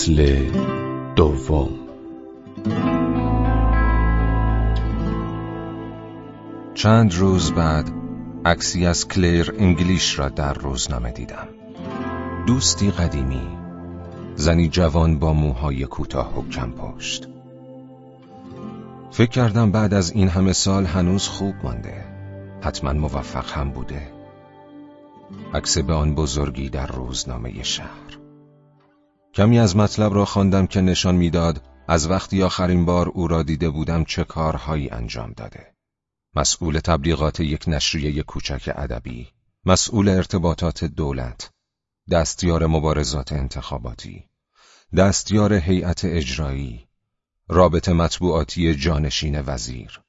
فصل دوم. چند روز بعد عکسی از کلیر انگلیش را در روزنامه دیدم. دوستی قدیمی زنی جوان با موهای کوتاه و کم پشت. فکر کردم بعد از این همه سال هنوز خوب مانده. حتما موفق هم بوده. عکس به آن بزرگی در روزنامه شهر. کمی از مطلب را خواندم که نشان می‌داد از وقتی آخرین بار او را دیده بودم چه کارهایی انجام داده. مسئول تبلیغات یک نشریه کوچک ادبی، مسئول ارتباطات دولت، دستیار مبارزات انتخاباتی، دستیار هیئت اجرایی، رابط مطبوعاتی جانشین وزیر.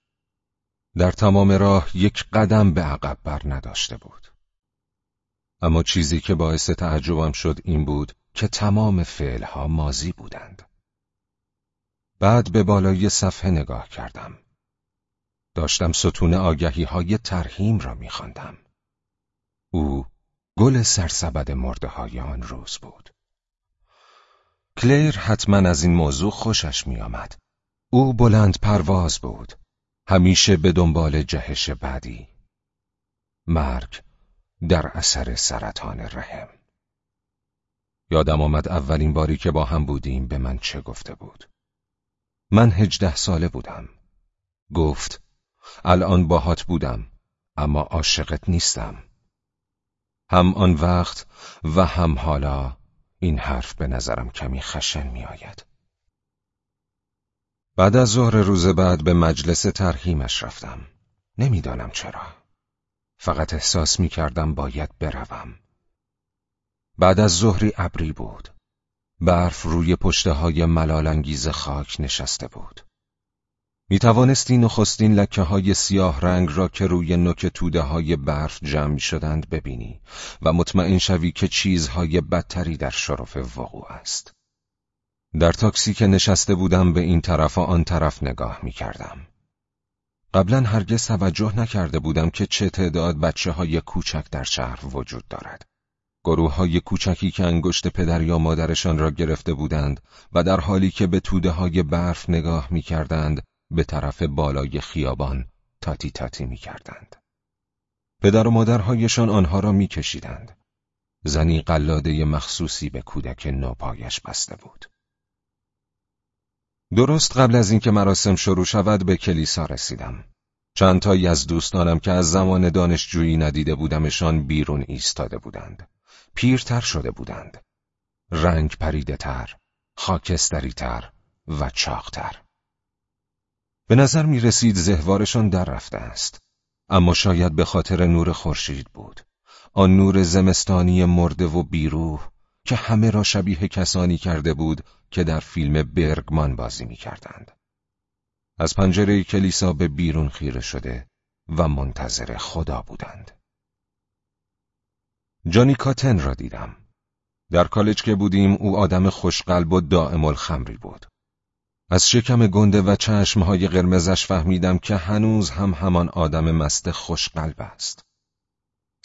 در تمام راه یک قدم به عقب بر نداشته بود. اما چیزی که باعث تعجبم شد این بود که تمام فعلها مازی بودند. بعد به بالای صفحه نگاه کردم. داشتم ستون آگهی های ترهیم را میخواندم. او گل سرسبد مرده های آن روز بود. کلیر حتما از این موضوع خوشش میآمد. او بلند پرواز بود. همیشه به دنبال جهش بعدی. مرگ در اثر سرطان رحم. یادم آمد اولین باری که با هم بودیم به من چه گفته بود. من هجده ساله بودم. گفت الان باهات بودم اما عاشقت نیستم. هم آن وقت و هم حالا این حرف به نظرم کمی خشن می آید. بعد از ظهر روز بعد به مجلس ترهیمش رفتم. نمی‌دانم چرا. فقط احساس می کردم باید بروم. بعد از ظهری ابری بود. برف روی پشته های ملالانگیز خاک نشسته بود. می توانستی نخستین لکه های سیاه رنگ را که روی نوک توده های برف جمع شدند ببینی و مطمئن شوی که چیزهای بدتری در شرف وقوع است. در تاکسی که نشسته بودم به این طرف و آن طرف نگاه می کردم. قبلا هرگز توجه نکرده بودم که چه تعداد بچه های کوچک در شهر وجود دارد. گروه های کوچکی که انگشت پدر یا مادرشان را گرفته بودند و در حالی که به توده های برف نگاه می کردند به طرف بالای خیابان تاتی تاتی می کردند. پدر و مادرهایشان آنها را می کشیدند. زنی قلاده مخصوصی به کودک نوپایش بسته بود. درست قبل از اینکه مراسم شروع شود به کلیسا رسیدم. چند تایی از دوستانم که از زمان دانشجویی ندیده بودمشان بیرون ایستاده بودند. پیرتر شده بودند. رنگ پریده تر، خاکستری تر و چاقتر. به نظر می رسید زهوارشان در رفته است. اما شاید به خاطر نور خورشید بود. آن نور زمستانی مرده و بیروح که همه را شبیه کسانی کرده بود که در فیلم برگمان بازی می کردند. از پنجره کلیسا به بیرون خیره شده و منتظر خدا بودند. جانی کاتن را دیدم. در کالج که بودیم او آدم خوشقلب و دائم الخمری بود. از شکم گنده و چشمهای قرمزش فهمیدم که هنوز هم همان آدم مست خوشقلب است.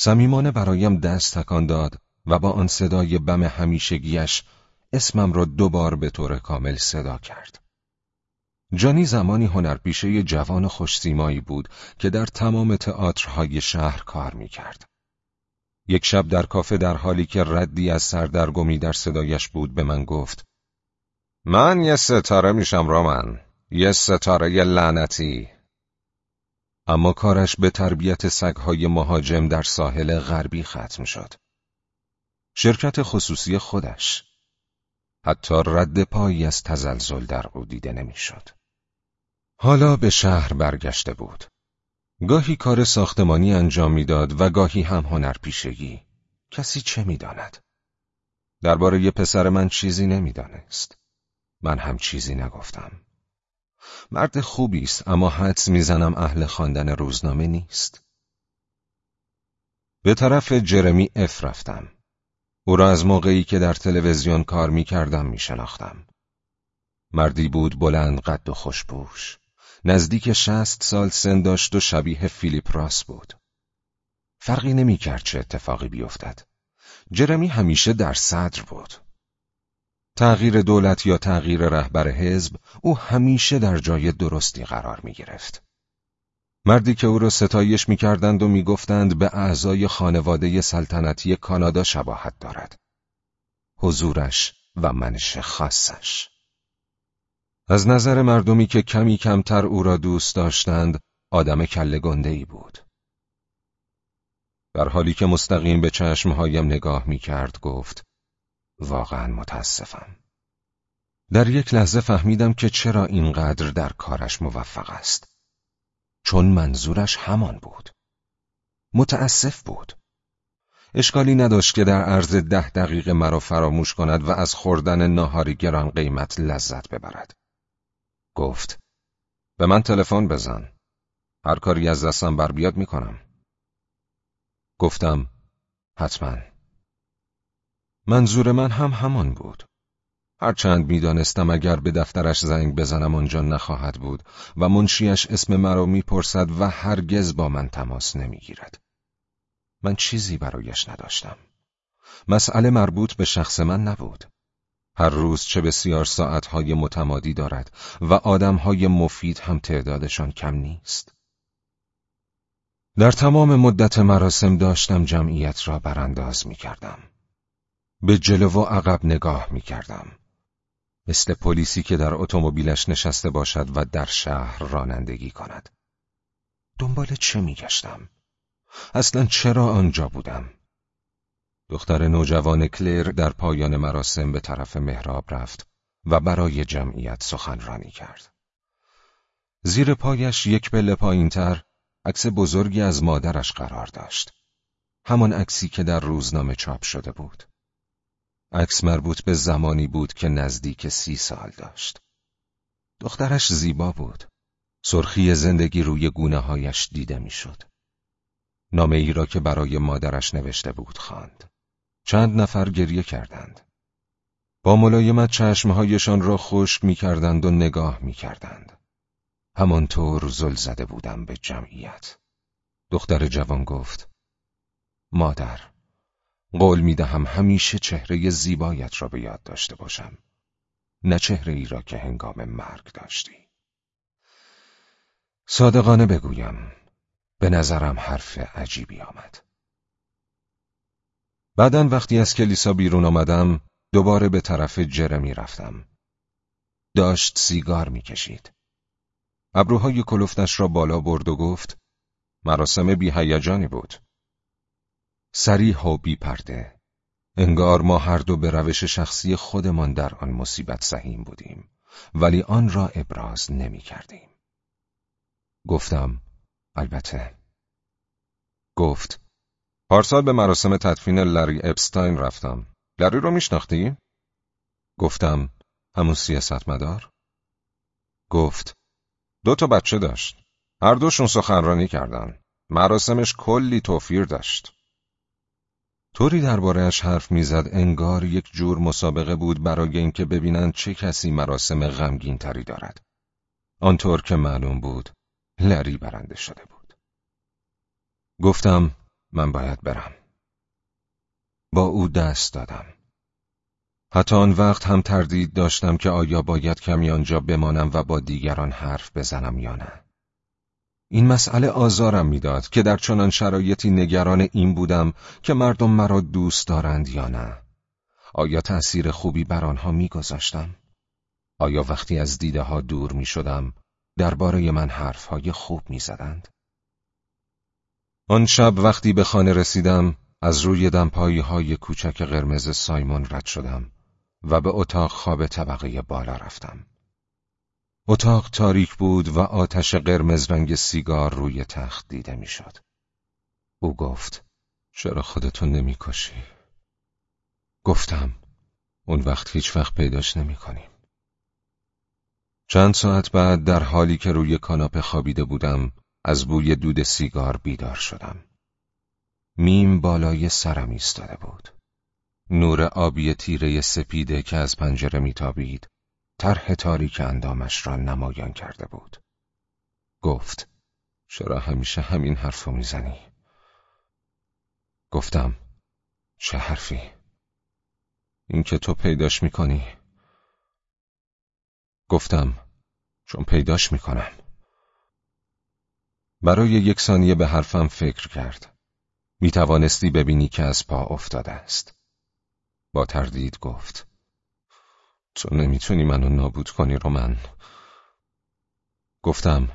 صمیمانه برایم دست تکان داد و با آن صدای بم همیشگیش اسمم را دوبار به طور کامل صدا کرد. جانی زمانی هنرپیشه جوان خوشسیمایی بود که در تمام تئاترهای شهر کار می‌کرد. یک شب در کافه در حالی که ردی از سردرگمی در صدایش بود به من گفت من یه ستاره میشم رامن یه ستاره لعنتی اما کارش به تربیت سگهای مهاجم در ساحل غربی ختم شد شرکت خصوصی خودش حتی رد پایی از تزلزل در او دیده نمی‌شد. حالا به شهر برگشته بود. گاهی کار ساختمانی انجام می‌داد و گاهی هم هنرپیشگی. کسی چه می‌داند؟ درباره یه پسر من چیزی نمی‌دانست. من هم چیزی نگفتم. مرد خوبی است اما حدس می‌زنم اهل خواندن روزنامه نیست. به طرف جرمی اف رفتم. او را از موقعی که در تلویزیون کار می کردم. مردی بود بلند قد و خوشبوش. نزدیک شست سال سن داشت و شبیه فیلیپ راس بود. فرقی نمی کرد چه اتفاقی بیفتد. جرمی همیشه در صدر بود. تغییر دولت یا تغییر رهبر حزب او همیشه در جای درستی قرار می گرفت. مردی که او را ستایش می کردند و می گفتند به اعضای خانواده سلطنتی کانادا شباهت دارد. حضورش و منش خاصش. از نظر مردمی که کمی کمتر او را دوست داشتند، آدم کله ای بود. در حالی که مستقیم به چشمهایم نگاه می کرد گفت واقعا متاسفم. در یک لحظه فهمیدم که چرا اینقدر در کارش موفق است. چون منظورش همان بود. متاسف بود. اشکالی نداشت که در عرض ده دقیقه مرا فراموش کند و از خوردن ناهاری گران قیمت لذت ببرد. گفت به من تلفن بزن. هر کاری از دستم بر بیاد می‌کنم. گفتم حتما. منظور من هم همان بود. هرچند می‌دانستم اگر به دفترش زنگ بزنم آنجا نخواهد بود و منشیش اسم مرا می‌پرسد و هرگز با من تماس نمی‌گیرد. من چیزی برایش نداشتم. مسئله مربوط به شخص من نبود. هر روز چه بسیار ساعتهای متمادی دارد و آدمهای مفید هم تعدادشان کم نیست. در تمام مدت مراسم داشتم جمعیت را برانداز می کردم. به جلو و عقب نگاه می کردم. مثل پلیسی که در اتومبیلش نشسته باشد و در شهر رانندگی کند. دنبال چه می گشتم؟ اصلا چرا آنجا بودم؟ دختر نوجوان کلیر در پایان مراسم به طرف محراب رفت و برای جمعیت سخنرانی کرد. زیر پایش یک پله پایینتر عکس بزرگی از مادرش قرار داشت. همان عکسی که در روزنامه چاپ شده بود. عکس مربوط به زمانی بود که نزدیک سی سال داشت. دخترش زیبا بود. سرخی زندگی روی گونه هایش دیده می‌شد. نامه ای را که برای مادرش نوشته بود خواند. چند نفر گریه کردند. با ملایمت چشمهایشان را خشک می کردند و نگاه می کردند. همانطور زل زده بودم به جمعیت. دختر جوان گفت مادر قول می دهم همیشه چهره زیبایت را به یاد داشته باشم نه چهره ای را که هنگام مرگ داشتی صادقانه بگویم به نظرم حرف عجیبی آمد بعدا وقتی از کلیسا بیرون آمدم دوباره به طرف جرمی رفتم. داشت سیگار می‌کشید. ابروهای کلفتش را بالا برد و گفت مراسم بیهیجانی بود. سریح و بی پرده. انگار ما هر دو به روش شخصی خودمان در آن مصیبت سهیم بودیم ولی آن را ابراز نمی کردیم. گفتم البته. گفت پارسال به مراسم تدفین لری اپستاین رفتم لری رو میشناختی؟ گفتم همون سیاست مدار؟ گفت دو تا بچه داشت هر دوشون سخنرانی کردن مراسمش کلی توفیر داشت طوری دربارهش حرف می‌زد انگار یک جور مسابقه بود برای اینکه ببینند چه کسی مراسم غمگین تری دارد. آنطور که معلوم بود لری برنده شده بود. گفتم من باید برم. با او دست دادم. حتی آن وقت هم تردید داشتم که آیا باید کمی آنجا بمانم و با دیگران حرف بزنم یا نه. این مسئله آزارم می‌داد که در چنان شرایطی نگران این بودم که مردم مرا دوست دارند یا نه. آیا تأثیر خوبی بر آنها میگذاشتم؟ آیا وقتی از دیده ها دور می شدم درباره من حرفهای خوب می زدند؟ آن شب وقتی به خانه رسیدم از روی دمپایی های کوچک قرمز سایمون رد شدم و به اتاق خواب طبقه بالا رفتم. اتاق تاریک بود و آتش قرمز رنگ سیگار روی تخت دیده می‌شد. او گفت چرا خودتون نمی‌کشی؟ گفتم اون وقت هیچ وقت پیداش نمی کنیم. چند ساعت بعد در حالی که روی کاناپه خوابیده بودم از بوی دود سیگار بیدار شدم. میم بالای سرم ایستاده بود. نور آبی تیره سپیده که از پنجره میتابید طرح تاریک اندامش را نمایان کرده بود. گفت چرا همیشه همین حرفو می‌زنی؟ گفتم چه حرفی؟ اینکه تو پیداش می‌کنی گفتم چون پیداش می‌کنم برای یک ثانیه به حرفم فکر کرد. می توانستی ببینی که از پا افتاده است. با تردید گفت تو نمی‌تونی منو نابود کنی رو من گفتم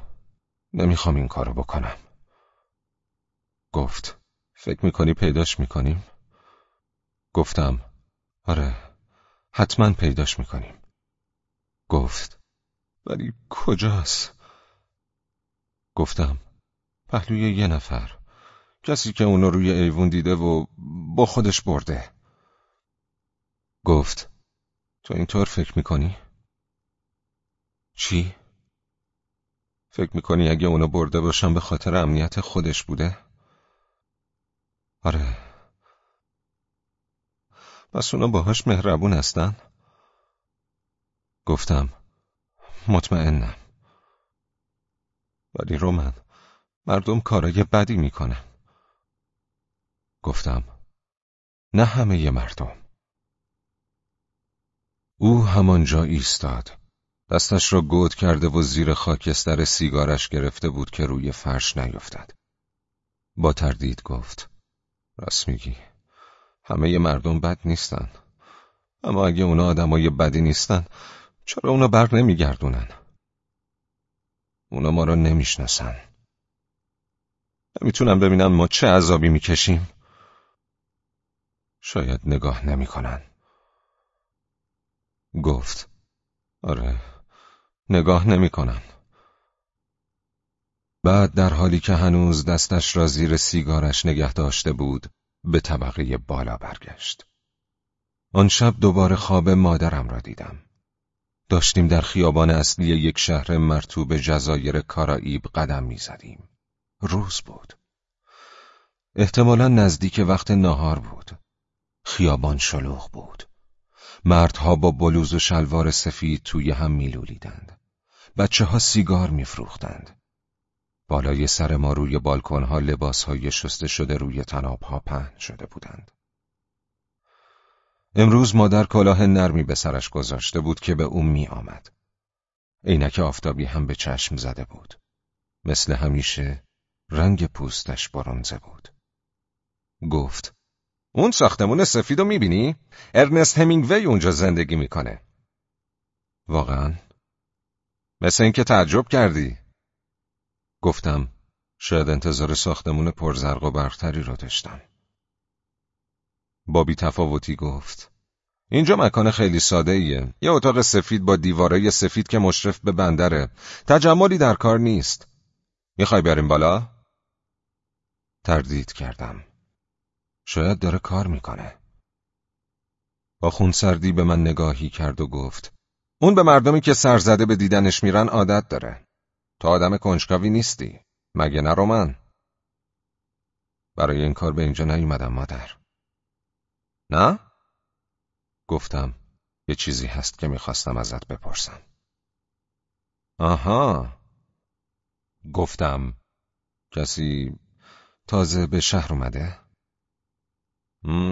نمی‌خوام این کارو بکنم. گفت فکر می‌کنی پیداش می‌کنیم؟ گفتم آره حتما پیداش می‌کنیم. گفت ولی کجاست؟ گفتم پهلوی یه نفر کسی که اونو روی ایوون دیده و با خودش برده گفت تو اینطور فکر می‌کنی؟ چی؟ فکر می‌کنی اگه اونو برده باشم به خاطر امنیت خودش بوده؟ آره پس اونا باهاش مهربون هستن؟ گفتم مطمئنم ولی رومن مردم کارای بدی می‌کنن. گفتم نه همه مردم. او همانجا ایستاد. دستش را گود کرده و زیر خاکستر سیگارش گرفته بود که روی فرش نیفتد. با تردید گفت راست میگی. همه مردم بد نیستن. اما اگه اونا آدمای بدی نیستن چرا اونا بر نمیگردونن؟ اونا ما را نمی‌شناسن. نمی‌تونم ببینم ما چه عذابی می‌کشیم. شاید نگاه نمی‌کنن. گفت. آره نگاه نمی‌کنن. بعد در حالی که هنوز دستش را زیر سیگارش نگه داشته بود به طبقه بالا برگشت. آن شب دوباره خواب مادرم را دیدم. داشتیم در خیابان اصلی یک شهر مرتوب جزایر کارائیب قدم می‌زدیم. روز بود. احتمالا نزدیک وقت نهار بود. خیابان شلوغ بود. مردها با بلوز و شلوار سفید توی هم میلولیدند. بچه ها سیگار میفروختند. بالای سر ما روی بالکن ها لباس های شسته شده روی تناب ها پهن شده بودند. امروز مادر کلاه نرمی به سرش گذاشته بود که به او می آمد. عینک آفتابی هم به چشم زده بود. مثل همیشه رنگ پوستش برونزه بود. گفت اون ساختمون سفید رو می‌بینی؟ ارنست همینگوی اونجا زندگی می‌کنه. واقعا؟ مثل اینکه تعجب کردی. گفتم شاید انتظار ساختمون پرزرق و برقتری رو داشتم. با تفاوتی گفت اینجا مکان خیلی ساده ایه. یه اتاق سفید با دیوارای سفید که مشرف به بندره. تجملی در کار نیست. می‌خوای بریم بالا؟ تردید کردم. شاید داره کار می‌کنه. با خونسردی به من نگاهی کرد و گفت اون به مردمی که سرزده به دیدنش میرن عادت داره. تو آدم کنجکاوی نیستی. مگه نرو من؟ برای این کار به اینجا نیومدم مادر. نه؟ گفتم یه چیزی هست که می‌خواستم ازت بپرسم. آها گفتم کسی تازه به شهر اومده؟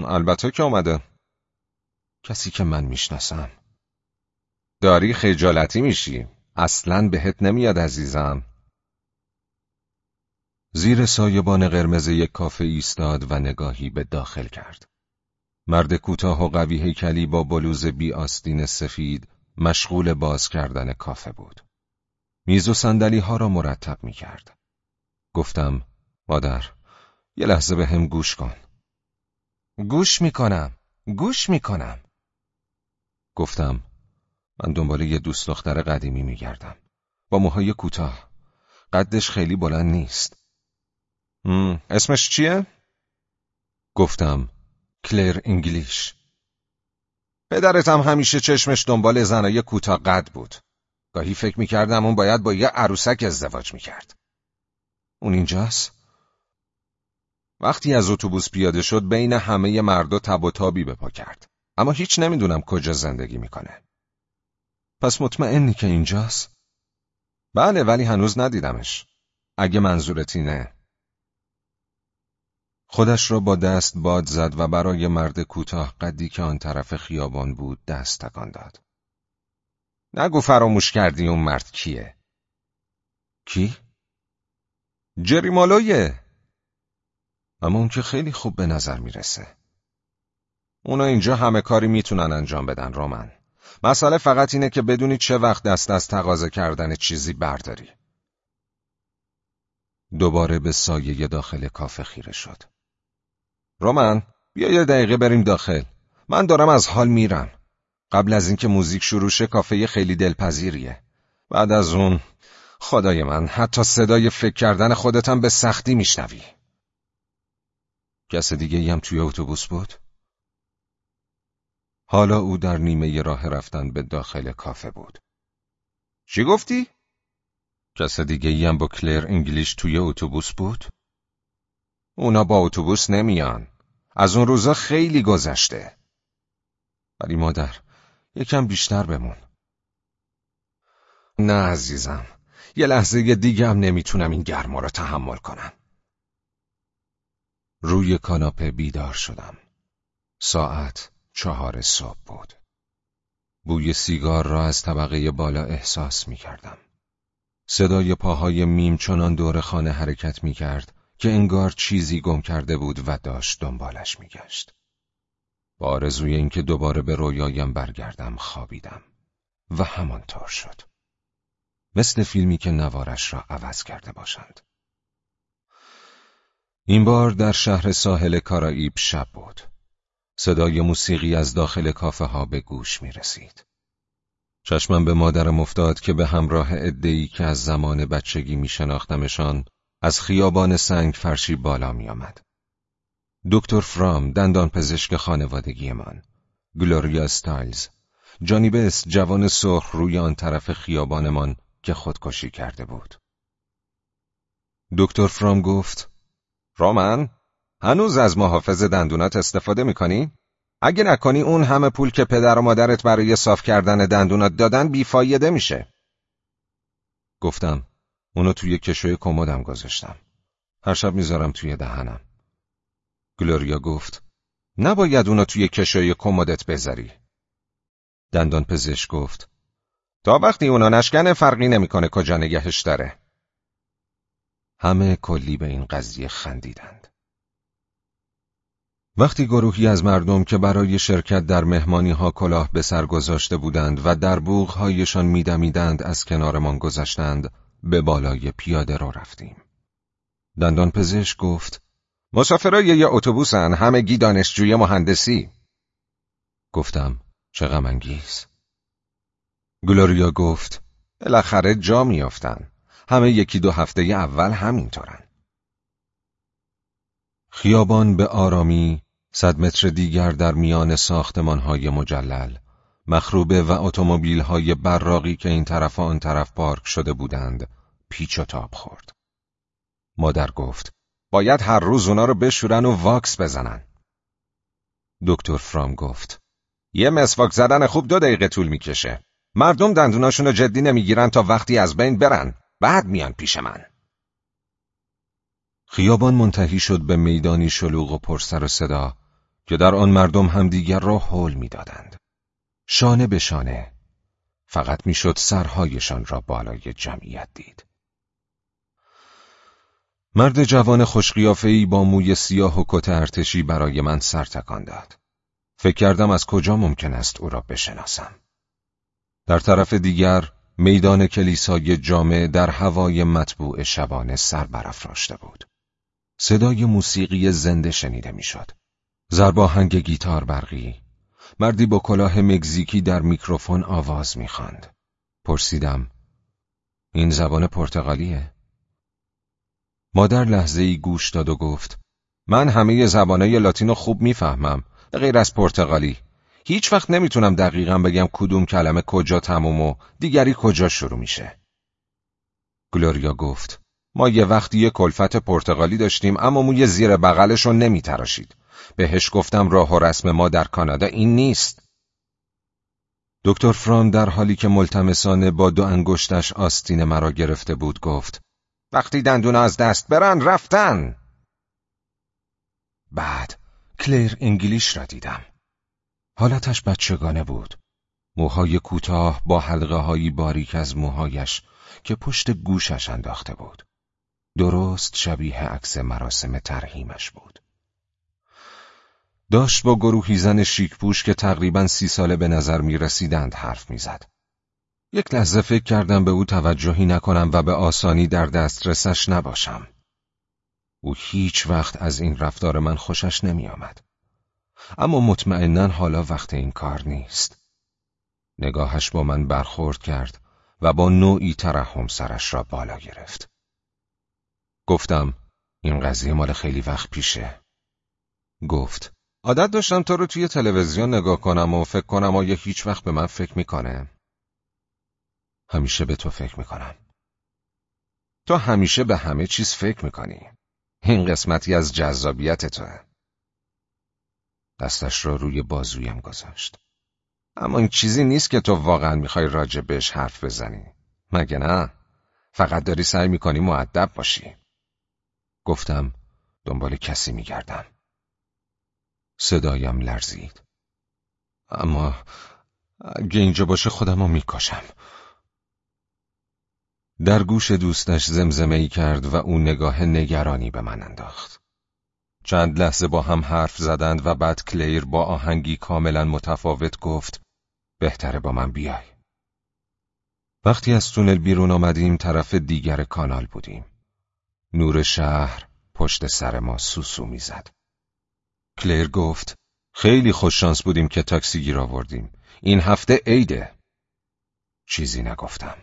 البته که اومده کسی که من می‌شناسم داری خجالتی میشی اصلا بهت نمیاد عزیزم زیر سایبان قرمز یک کافه ایستاد و نگاهی به داخل کرد مرد کوتاه و قوی هیکلی با بلوز بی آستین سفید مشغول باز کردن کافه بود. میز و سندلی ها را مرتب می کرد. گفتم مادر یه لحظه به هم گوش کن. گوش می کنم. گوش می کنم. گفتم من دنبال یه دوست دختر قدیمی می گردم. با موهای کوتاه. قدش خیلی بلند نیست. اسمش چیه؟ گفتم کلر انگلیش پدرت هم همیشه چشمش دنبال زنای کوتاه قد بود گاهی فکر می‌کردم اون باید با یه عروسک ازدواج می‌کرد اون اینجاست؟ وقتی از اتوبوس پیاده شد بین همه مردا تب و تابی به پا کرد اما هیچ نمی‌دونم کجا زندگی می‌کنه پس مطمئنی که اینجاست؟ بله ولی هنوز ندیدمش اگه منظورت اینه خودش را با دست باد زد و برای مرد کوتاه قدی که آن طرف خیابان بود دست تکان داد. نگو فراموش کردی اون مرد کیه؟ کی؟ جری مالویه اما اون که خیلی خوب به نظر می‌رسه. اونا اینجا همه کاری می‌تونن انجام بدن رومن. مسئله فقط اینه که بدونی چه وقت دست از تقاضا کردن چیزی برداری. دوباره به سایه داخل کافه خیره شد. رومن بیا یه دقیقه بریم داخل. من دارم از حال میرم. قبل از اینکه موزیک شروع شه کافه خیلی دلپذیریه. بعد از اون خدای من حتی صدای فکر کردن خودتم به سختی میشنوی. کس دیگه هم توی اتوبوس بود؟ حالا او در نیمه راه رفتن به داخل کافه بود. چی گفتی؟ کس دیگه هم با کلر انگلیش توی اتوبوس بود؟ اونا با اتوبوس نمیان. از اون روزا خیلی گذشته. ولی مادر، یکم بیشتر بمون. نه عزیزم. یه لحظه دیگه هم نمی‌تونم این گرما رو تحمل کنم. روی کاناپه بیدار شدم. ساعت چهار صبح بود. بوی سیگار را از طبقه بالا احساس می کردم. صدای پاهای میم چنان دور خانه حرکت می کرد که انگار چیزی گم کرده بود و داشت دنبالش می گشت. با آرزوی اینکه دوباره به رویایم برگردم خوابیدم و همانطور شد. مثل فیلمی که نوارش را عوض کرده باشند. این بار در شهر ساحل کارائیب شب بود. صدای موسیقی از داخل کافه ها به گوش می رسید. چشمم به مادرم افتاد که به همراه ادهی که از زمان بچگی می شناختمشان از خیابان سنگ فرشی بالا می آمد. دکتر فرام دندان پزشک خانوادگی من گلوریا ستایلز جانی جوان سرخ روی آن طرف خیابانمان که خودکشی کرده بود دکتر فرام گفت رامن هنوز از محافظ دندونات استفاده می‌کنی؟ اگه نکنی اون همه پول که پدر و مادرت برای صاف کردن دندونات دادن بیفایده میشه. گفتم اونو توی کشوی کمدم گذاشتم. هر شب می‌ذارم توی دهنم. گلوریا گفت نباید اونو توی کشوی کمدت بذاری. دندان پزشک گفت تا وقتی اونا نشکنه فرقی نمی‌کنه کجا نگهش داره. همه کلی به این قضیه خندیدند. وقتی گروهی از مردم که برای شرکت در مهمانی ها کلاه به سر گذاشته بودند و در بوغهایشان میدمیدند از کنارمان گذشتند به بالای پیاده رو رفتیم. دندان پزشک گفت مسافرای یه اتوبوسن همگی دانشجوی مهندسی. گفتم چه غم انگیز. گلوریا گفت بالاخره جا میافتن. همه یکی دو هفته اول همینطورن. خیابان به آرامی صد متر دیگر در میان ساختمانهای مجلل مخروبه و اتومبیل‌های براقی که این طرف و آن طرف پارک شده بودند پیچ و تاب خورد. مادر گفت باید هر روز اونا رو بشورن و واکس بزنن. دکتر فرام گفت یه مسواک زدن خوب دو دقیقه طول می‌کشه. مردم دندوناشون رو جدی نمی‌گیرن تا وقتی از بین برن. بعد میان پیش من. خیابان منتهی شد به میدانی شلوغ و پرسر و صدا که در آن مردم همدیگر را حول می‌دادند. شانه به شانه فقط می‌شد سرهایشان را بالای جمعیت دید. مرد جوان خوشقیافهای با موی سیاه و کت ارتشی برای من سر تکان داد. فکر کردم از کجا ممکن است او را بشناسم. در طرف دیگر میدان کلیسای جامع در هوای مطبوع شبانه سر برافراشته بود. صدای موسیقی زنده شنیده می‌شد. زرباهنگ گیتار برقی مردی با کلاه مگزیکی در میکروفون آواز می‌خواند. پرسیدم این زبان پرتغالیه؟ مادر لحظه ای گوش داد و گفت من همه زبانهای لاتینو خوب می‌فهمم غیر از پرتغالی هیچ وقت نمی‌تونم دقیقا بگم کدوم کلمه کجا تموم و دیگری کجا شروع میشه. گلوریا گفت ما یه وقتی یه کلفت پرتغالی داشتیم اما موی زیر بغلش رو نمیتراشید. بهش گفتم راه و رسم ما در کانادا این نیست. دکتر فران در حالی که ملتمسانه با دو انگشتش آستین مرا گرفته بود گفت وقتی دندون از دست برن رفتن. بعد کلیر انگلیش را دیدم. حالتش بچگانه بود موهای کوتاه با حلقه هایی باریک از موهایش که پشت گوشش انداخته بود درست شبیه عکس مراسم ترهیمش بود داشت با گروهی زن شیکپوش که تقریبا سی ساله به نظر می رسیدند حرف می‌زد. یک لحظه فکر کردم به او توجهی نکنم و به آسانی در دسترسش نباشم. او هیچ وقت از این رفتار من خوشش نمی آمد. اما مطمئنا حالا وقت این کار نیست. نگاهش با من برخورد کرد و با نوعی ترحم سرش را بالا گرفت. گفتم این قضیه مال خیلی وقت پیشه. گفت عادت داشتم تو رو توی تلویزیون نگاه کنم و فکر کنم آیا هیچ وقت به من فکر می‌کنه؟ همیشه به تو فکر می‌کنم. تو همیشه به همه چیز فکر می‌کنی. این قسمتی از جذابیت توه. دستش را روی بازویم گذاشت. اما این چیزی نیست که تو واقعا می‌خوای راجع بهش حرف بزنی. مگه نه؟ فقط داری سعی می‌کنی معدب باشی. گفتم دنبال کسی میگردم. صدایم لرزید. اما اگه اینجا باشه خودمو می‌کشم. در گوش دوستش زمزمه ای کرد و او نگاه نگرانی به من انداخت. چند لحظه با هم حرف زدند و بعد کلیر با آهنگی کاملا متفاوت گفت بهتره با من بیای. وقتی از تونل بیرون آمدیم طرف دیگر کانال بودیم. نور شهر پشت سر ما سوسو می‌زد. کلیر گفت خیلی خوششانس بودیم که تاکسی گیر آوردیم. این هفته عیده. چیزی نگفتم.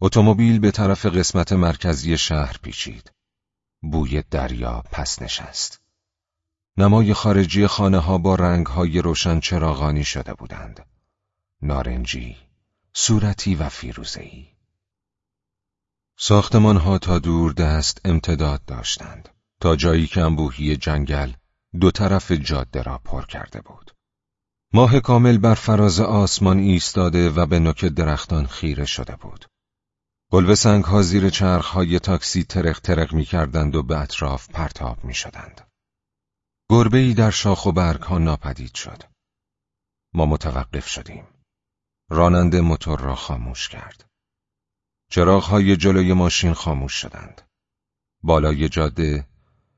اتومبیل به طرف قسمت مرکزی شهر پیچید. بوی دریا پس نشست. نمای خارجی خانه ها با رنگ های روشن چراغانی شده بودند. نارنجی، صورتی و فیروزهی. ساختمان ها تا دور دست امتداد داشتند. تا جایی که انبوهی جنگل دو طرف جاده را پر کرده بود. ماه کامل بر فراز آسمان ایستاده و به نوک درختان خیره شده بود. قلب سنگ ها زیر چرخ های تاکسی ترق ترق می کردند و به اطراف پرتاب می شدند. گربه ای در شاخ و برگ ها ناپدید شد. ما متوقف شدیم. راننده موتور را خاموش کرد. چراغ های جلوی ماشین خاموش شدند. بالای جاده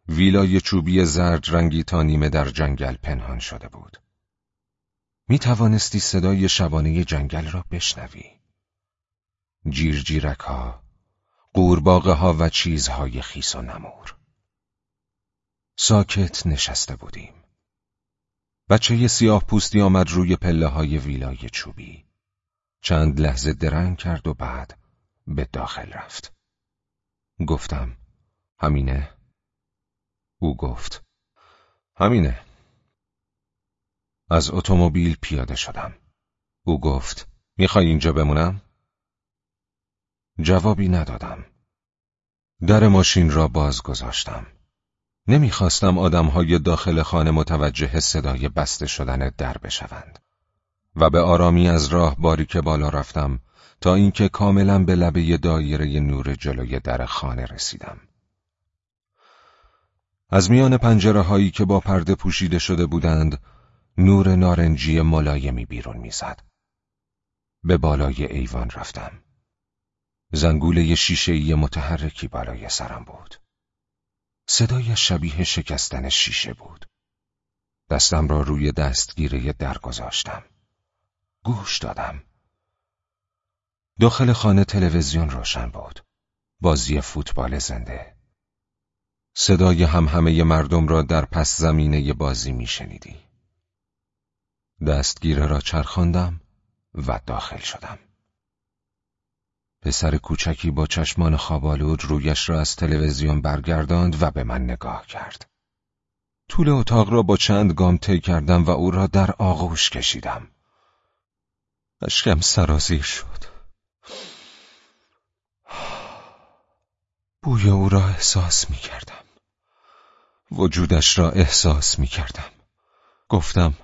ویلای چوبی زرد رنگی تا نیمه در جنگل پنهان شده بود. می توانستی صدای شبانه جنگل را بشنوی. جیرجیرک ها، قورباغه ها و چیزهای خیس و نمور. ساکت نشسته بودیم. بچه سیاه پوستی آمد روی پله های ویلای چوبی. چند لحظه درنگ کرد و بعد به داخل رفت. گفتم همینه او گفت همینه از اتومبیل پیاده شدم او گفت می‌خوای اینجا بمونم؟ جوابی ندادم در ماشین را باز گذاشتم نمی‌خواستم آدمهای داخل خانه متوجه صدای بسته شدن در بشوند و به آرامی از راه باری که بالا رفتم تا اینکه کاملا به لبه دایره نور جلوی در خانه رسیدم از میان پنجره هایی که با پرده پوشیده شده بودند نور نارنجی ملایمی بیرون می‌زد. به بالای ایوان رفتم. زنگوله شیشهای متحرکی بالای سرم بود. صدای شبیه شکستن شیشه بود. دستم را روی دستگیره در گذاشتم. گوش دادم. داخل خانه تلویزیون روشن بود. بازی فوتبال زنده. صدای هم همه مردم را در پس زمینه بازی میشنیدی. دستگیره را چرخاندم و داخل شدم. پسر کوچکی با چشمان خوابالود رویش را از تلویزیون برگرداند و به من نگاه کرد. طول اتاق را با چند گام طی کردم و او را در آغوش کشیدم. اشکم سرازیر شد. بوی او را احساس می کردم. وجودش را احساس می کردم. گفتم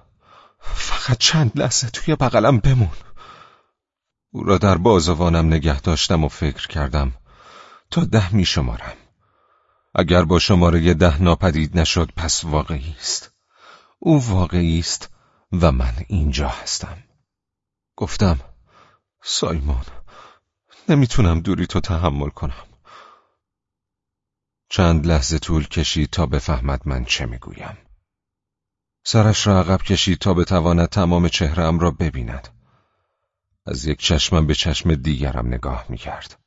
فقط چند لحظه توی بغلم بمون. او را در بازوانم نگه داشتم و فکر کردم تا ده می شمارم. اگر با شماره ده ناپدید نشد پس واقعی است. او واقعی است و من اینجا هستم. گفتم سایمون نمی‌تونم دوری تو تحمل کنم. چند لحظه طول کشید تا بفهمد من چه می‌گویم. سرش را عقب کشید تا بتواند تمام چهرم را ببیند. از یک چشمم به چشم دیگرم نگاه می‌کرد.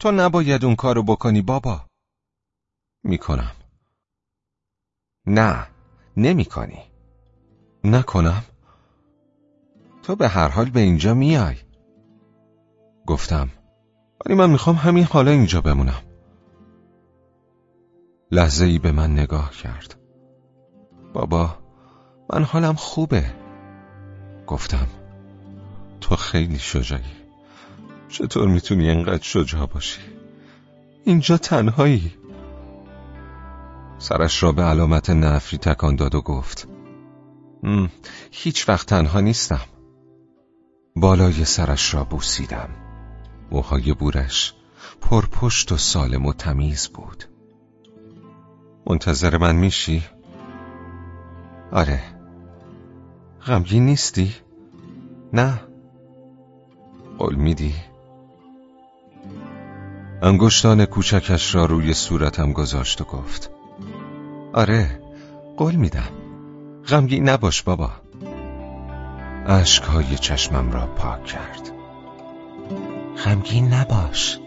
تو نباید اون کارو بکنی بابا. می‌کنم. نه، نمی‌کنی. نکنم. تو به هر حال به اینجا میای. گفتم. ولی من می‌خوام همین حالا اینجا بمونم. لحظه ای به من نگاه کرد. بابا من حالم خوبه. گفتم. تو خیلی شجاعی. چطور می‌تونی انقدر شجاع باشی؟ اینجا تنهایی. سرش را به علامت نفری تکان داد و گفت هیچ وقت تنها نیستم. بالای سرش را بوسیدم. موهای بورش پرپشت و سالم و تمیز بود. منتظر من میشی؟ آره. غمگین نیستی؟ نه. قول میدی؟ انگشتان کوچکش را روی صورتم گذاشت و گفت آره قول میدم. غمگین نباش بابا. اشکهای چشمم را پاک کرد. غمگین نباش.